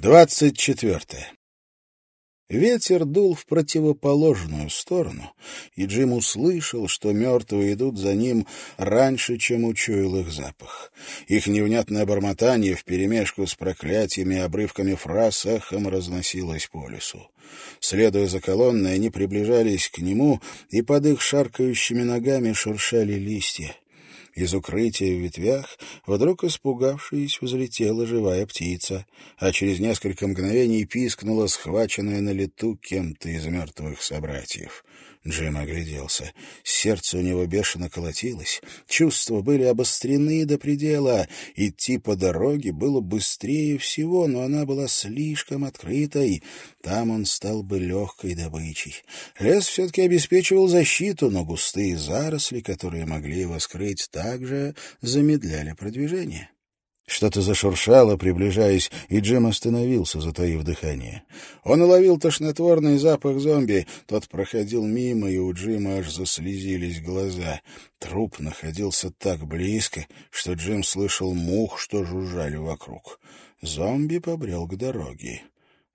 Двадцать четвертое. Ветер дул в противоположную сторону, и Джим услышал, что мертвые идут за ним раньше, чем учуял их запах. Их невнятное бормотание вперемешку с проклятиями и обрывками фраз эхом разносилось по лесу. Следуя за колонной, они приближались к нему, и под их шаркающими ногами шуршали листья. Из укрытия в ветвях, вдруг испугавшись, взлетела живая птица, а через несколько мгновений пискнула схваченная на лету кем-то из мертвых собратьев. Джим огляделся. Сердце у него бешено колотилось. Чувства были обострены до предела. Идти по дороге было быстрее всего, но она была слишком открытой. Там он стал бы легкой добычей. Лес все-таки обеспечивал защиту, но густые заросли, которые могли его скрыть, также замедляли продвижение. Что-то зашуршало, приближаясь, и Джим остановился, затаив дыхание. Он уловил тошнотворный запах зомби. Тот проходил мимо, и у Джима аж заслезились глаза. Труп находился так близко, что Джим слышал мух, что жужжали вокруг. Зомби побрел к дороге.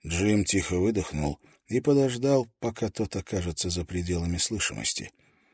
Джим тихо выдохнул и подождал, пока тот окажется за пределами слышимости.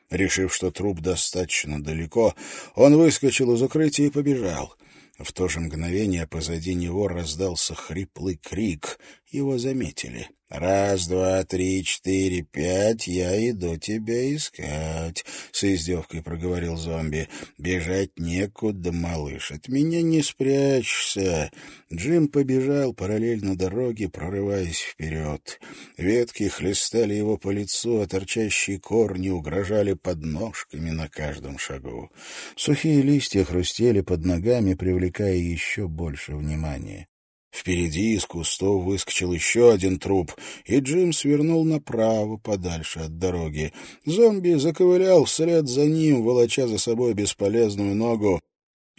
Решив, что труп достаточно далеко, он выскочил из укрытия и побежал — в то же мгновение позади него раздался хриплый крик. Его заметили. «Раз, два, три, четыре, пять, я иду тебя искать», — с издевкой проговорил зомби. «Бежать некуда, малыш, от меня не спрячешься». Джим побежал параллельно дороге, прорываясь вперед. Ветки хлестали его по лицу, а торчащие корни угрожали подножками на каждом шагу. Сухие листья хрустели под ногами, привлекая еще больше внимания. Впереди из кустов выскочил еще один труп, и Джим свернул направо, подальше от дороги. Зомби заковылял вслед за ним, волоча за собой бесполезную ногу,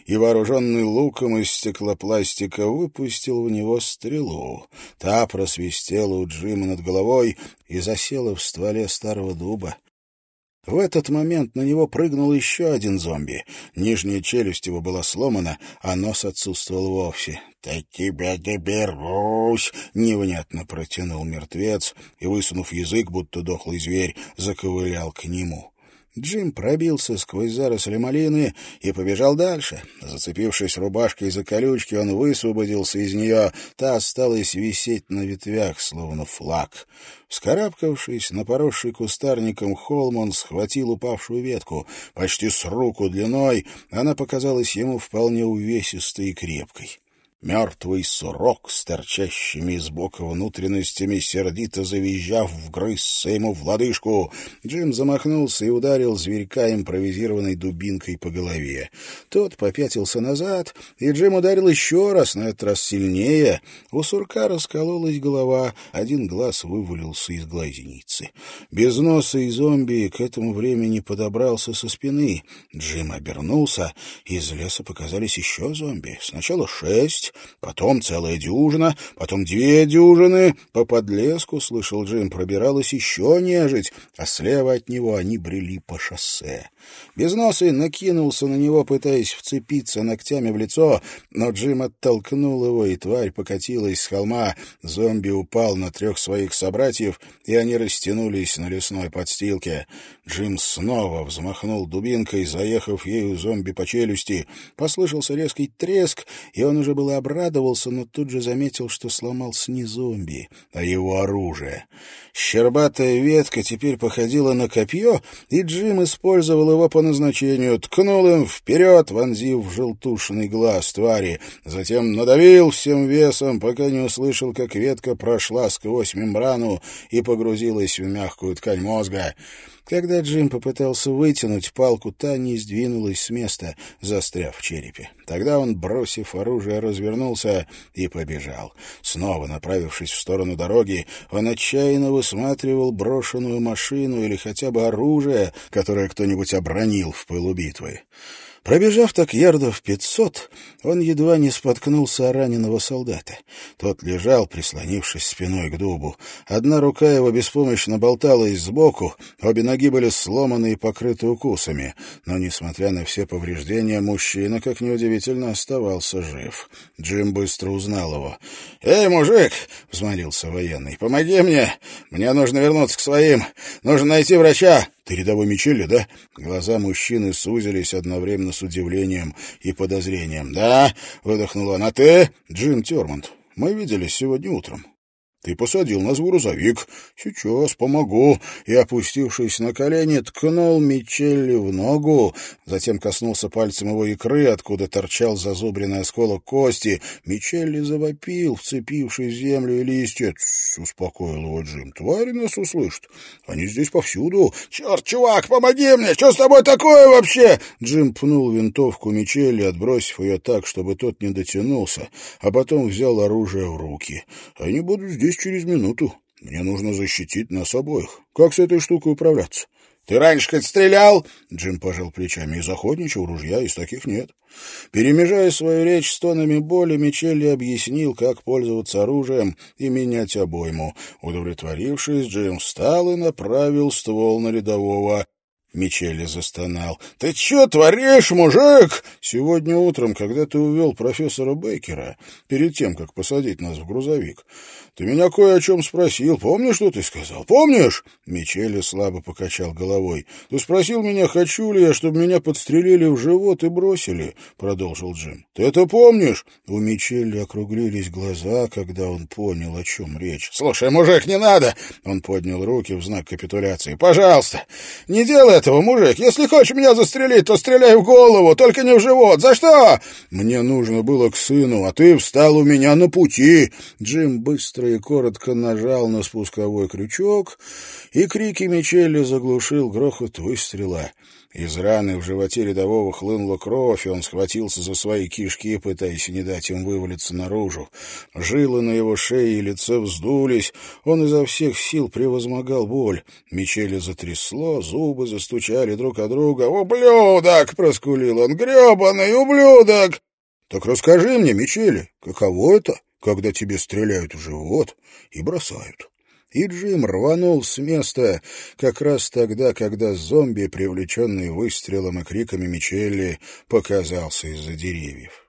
и, вооруженный луком из стеклопластика, выпустил в него стрелу. Та просвистела у Джима над головой и засела в стволе старого дуба. В этот момент на него прыгнул еще один зомби. Нижняя челюсть его была сломана, а нос отсутствовал вовсе. «Так тебя доберусь!» — невнятно протянул мертвец и, высунув язык, будто дохлый зверь, заковылял к нему. Джим пробился сквозь заросли малины и побежал дальше. Зацепившись рубашкой за колючки, он высвободился из нее. Та осталась висеть на ветвях, словно флаг. Вскарабкавшись на поросший кустарником холм, он схватил упавшую ветку. Почти с руку длиной она показалась ему вполне увесистой и крепкой. Мертвый сурок с торчащими из бока внутренностями, сердито завизжав, вгрызся ему в лодыжку. Джим замахнулся и ударил зверька импровизированной дубинкой по голове. Тот попятился назад, и Джим ударил еще раз, на этот раз сильнее. У сурка раскололась голова, один глаз вывалился из глазеницы. Без носа и зомби к этому времени подобрался со спины. Джим обернулся, из леса показались еще зомби. Сначала шесть, потом целая дюжина, потом две дюжины. По подлеску, слышал Джим, пробиралась еще нежить, а слева от него они брели по шоссе. Безносый накинулся на него, пытаясь вцепиться ногтями в лицо, но Джим оттолкнул его, и тварь покатилась с холма. Зомби упал на трех своих собратьев, и они растянулись на лесной подстилке. Джим снова взмахнул дубинкой, заехав ею зомби по челюсти. Послышался резкий треск, и он уже было обрадовался, но тут же заметил, что сломался не зомби, а его оружие. Щербатая ветка теперь походила на копье, и Джим использовал его по назначению, ткнул им вперед, вонзив в желтушный глаз твари, затем надавил всем весом, пока не услышал, как ветка прошла сквозь мембрану и погрузилась в мягкую ткань мозга. Когда Джим попытался вытянуть палку, та не сдвинулась с места, застряв в черепе. Тогда он, бросив оружие, развернулся и побежал. Снова направившись в сторону дороги, он отчаянно высматривал брошенную машину или хотя бы оружие, которое кто-нибудь обронил в пылу битвы. Пробежав так ярдов пятьсот, он едва не споткнулся о раненого солдата. Тот лежал, прислонившись спиной к дубу. Одна рука его беспомощно болталась сбоку, обе ноги были сломаны и покрыты укусами. Но, несмотря на все повреждения, мужчина, как неудивительно, оставался жив. Джим быстро узнал его. «Эй, мужик!» — взмолился военный. «Помоги мне! Мне нужно вернуться к своим! Нужно найти врача!» «Ты рядовой Мичелли, да?» Глаза мужчины сузились одновременно с удивлением и подозрением. «Да», — выдохнул он, — «а ты?» «Джим Термонт. Мы виделись сегодня утром. Ты посадил нас в грузовик. Сейчас помогу. И, опустившись на колени, ткнул Мичелли в ногу. Затем коснулся пальцем его икры, откуда торчал зазубренный осколок кости. Мичелли завопил, вцепившись в землю и листья. — успокоил его Джим. — Твари нас услышат. Они здесь повсюду. — Черт, чувак, помоги мне! Что с тобой такое вообще? Джим пнул винтовку Мичелли, отбросив ее так, чтобы тот не дотянулся, а потом взял оружие в руки. — Они будут здесь здесь через минуту. Мне нужно защитить нас обоих. Как с этой штукой управляться? «Ты раньше хоть стрелял?» Джим пожал плечами. «Из охотничьего ружья, из таких нет». Перемежая свою речь с тонами боли, Мичелли объяснил, как пользоваться оружием и менять обойму. Удовлетворившись, Джим встал и направил ствол на рядового. Мичелли застонал. «Ты что творишь, мужик?» «Сегодня утром, когда ты увел профессора Бейкера, перед тем, как посадить нас в грузовик, ты меня кое о чем спросил. Помнишь, что ты сказал? Помнишь?» Мичелли слабо покачал головой. «Ты спросил меня, хочу ли я, чтобы меня подстрелили в живот и бросили?» — продолжил Джим. «Ты это помнишь?» У Мичелли округлились глаза, когда он понял, о чем речь. «Слушай, мужик, не надо!» Он поднял руки в знак капитуляции. «Пожалуйста, не делай этого, мужик. Если хочешь меня застрелить, то стреляй в голову, только не в живот. За что?» «Мне нужно было к сыну, а ты встал у меня на пути!» Джим быстро и коротко нажал на спусковой крючок, и крики Мичелли заглушил грохот выстрела. Из раны в животе рядового хлынула кровь, и он схватился за свои кишки, пытаясь не дать им вывалиться наружу. Жилы на его шее и лице вздулись, он изо всех сил превозмогал боль. Мичели затрясло, зубы застучали друг от друга. «Ублюдок!» — проскулил он. «Гребаный ублюдок!» «Так расскажи мне, Мичели, каково это, когда тебе стреляют в живот и бросают?» И Джим рванул с места как раз тогда, когда зомби, привлеченный выстрелом и криками Мичелли, показался из-за деревьев.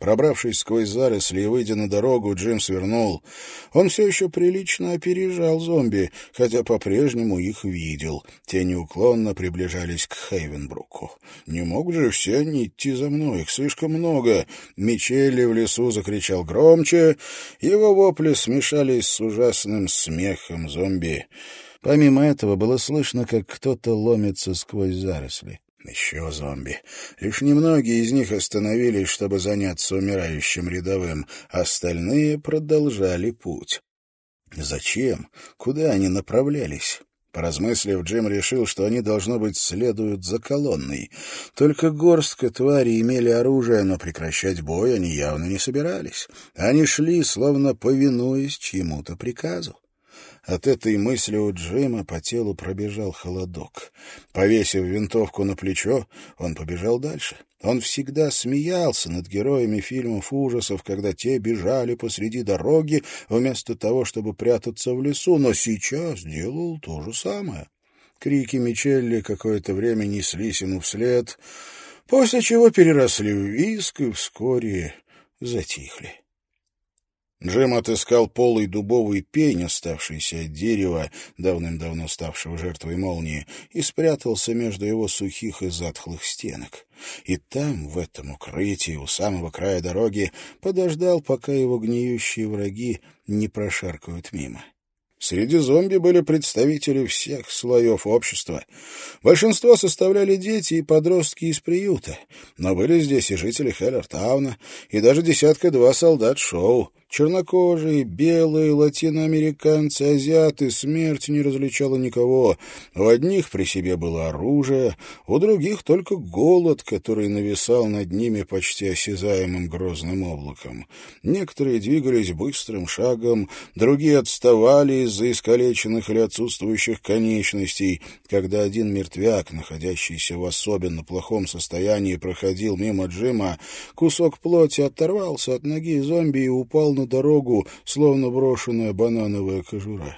Пробравшись сквозь заросли и выйдя на дорогу, Джим свернул. Он все еще прилично опережал зомби, хотя по-прежнему их видел. Те неуклонно приближались к Хейвенбруку. Не могут же все они идти за мной, их слишком много. Мичелли в лесу закричал громче, его вопли смешались с ужасным смехом зомби. Помимо этого было слышно, как кто-то ломится сквозь заросли. Еще зомби. Лишь немногие из них остановились, чтобы заняться умирающим рядовым, остальные продолжали путь. Зачем? Куда они направлялись? Поразмыслив, Джим решил, что они, должно быть, следуют за колонной. Только горстка твари имели оружие, но прекращать бой они явно не собирались. Они шли, словно повинуясь чьему-то приказу. От этой мысли у Джима по телу пробежал холодок. Повесив винтовку на плечо, он побежал дальше. Он всегда смеялся над героями фильмов ужасов, когда те бежали посреди дороги, вместо того, чтобы прятаться в лесу, но сейчас делал то же самое. Крики Мичелли какое-то время неслись ему вслед, после чего переросли в виск и вскоре затихли. Джим отыскал полый дубовый пень, оставшийся от дерева, давным-давно ставшего жертвой молнии, и спрятался между его сухих и затхлых стенок. И там, в этом укрытии, у самого края дороги, подождал, пока его гниющие враги не прошаркают мимо. Среди зомби были представители всех слоев общества. Большинство составляли дети и подростки из приюта, но были здесь и жители Хеллертауна, и даже десятка-два солдат шоу. Чернокожие, белые, латиноамериканцы, азиаты, смерть не различала никого. У одних при себе было оружие, у других только голод, который нависал над ними почти осязаемым грозным облаком. Некоторые двигались быстрым шагом, другие отставали из-за искалеченных или отсутствующих конечностей. Когда один мертвяк, находящийся в особенно плохом состоянии, проходил мимо Джима, кусок плоти оторвался от ноги зомби и упал на дорогу, словно брошенная банановая кожура.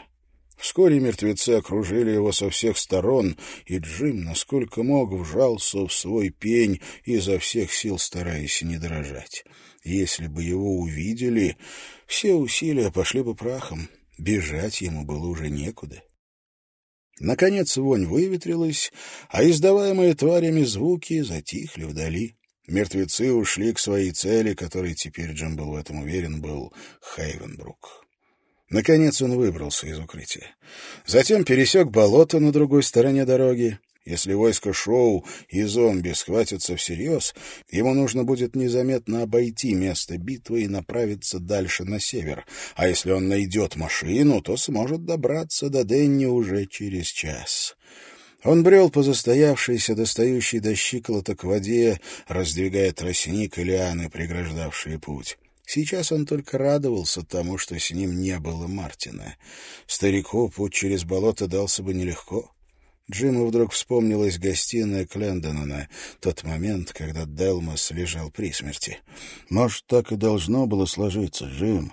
Вскоре мертвецы окружили его со всех сторон, и Джим, насколько мог, вжался в свой пень, изо всех сил стараясь не дрожать. Если бы его увидели, все усилия пошли бы прахом. Бежать ему было уже некуда. Наконец вонь выветрилась, а издаваемые тварями звуки затихли вдали. Мертвецы ушли к своей цели, которой теперь Джим был в этом уверен, был Хейвенбрук. Наконец он выбрался из укрытия. Затем пересек болото на другой стороне дороги. Если войско Шоу и зомби схватятся всерьез, ему нужно будет незаметно обойти место битвы и направиться дальше на север. А если он найдет машину, то сможет добраться до Денни уже через час. Он брел по застоявшейся, достающей до щиколоток воде, раздвигая тростник и лианы, преграждавшие путь. Сейчас он только радовался тому, что с ним не было Мартина. Старику путь через болото дался бы нелегко. Джиму вдруг вспомнилась гостиная Клендонона, тот момент, когда Делмос лежал при смерти. «Может, так и должно было сложиться, Джим.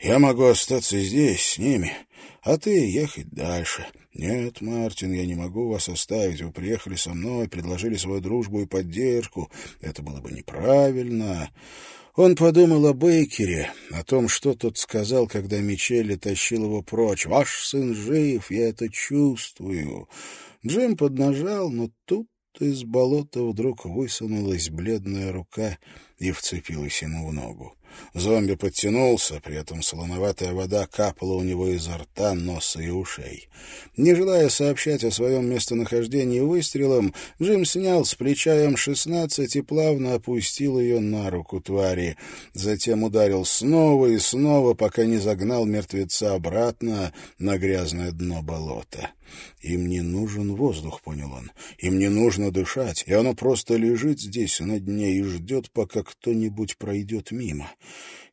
Я могу остаться здесь, с ними, а ты ехать дальше. Нет, Мартин, я не могу вас оставить. Вы приехали со мной, предложили свою дружбу и поддержку. Это было бы неправильно. Он подумал о Бейкере, о том, что тот сказал, когда Мичелли тащил его прочь. «Ваш сын жив, я это чувствую». Джим поднажал, но тут из болота вдруг высунулась бледная рука и вцепилась ему в ногу. Зомби подтянулся, при этом солоноватая вода капала у него изо рта, носа и ушей. Не желая сообщать о своем местонахождении выстрелом, Джим снял с плеча М-16 и плавно опустил ее на руку твари. Затем ударил снова и снова, пока не загнал мертвеца обратно на грязное дно болота. Им не нужен воздух, понял он. Им не нужно дышать, и оно просто лежит здесь на дне и ждет, пока кто-нибудь пройдет мимо.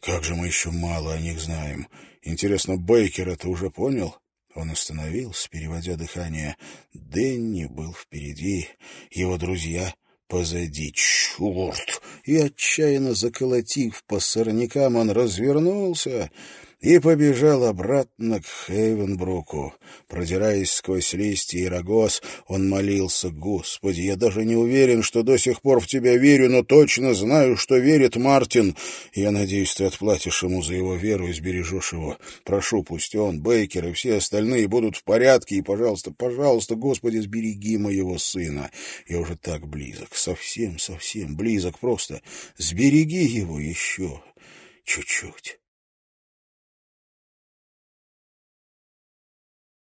Как же мы еще мало о них знаем. Интересно, Бейкер это уже понял? Он остановился, переводя дыхание. Дэнни был впереди, его друзья позади. Черт! И отчаянно заколотив по сорнякам, он развернулся и побежал обратно к Хейвенбруку. Продираясь сквозь листья и рогоз, он молился, «Господи, я даже не уверен, что до сих пор в тебя верю, но точно знаю, что верит Мартин. Я надеюсь, ты отплатишь ему за его веру и сбережешь его. Прошу, пусть он, Бейкер и все остальные будут в порядке, и, пожалуйста, пожалуйста, Господи, сбереги моего сына. Я уже так близок, совсем, совсем близок, просто сбереги его еще чуть-чуть».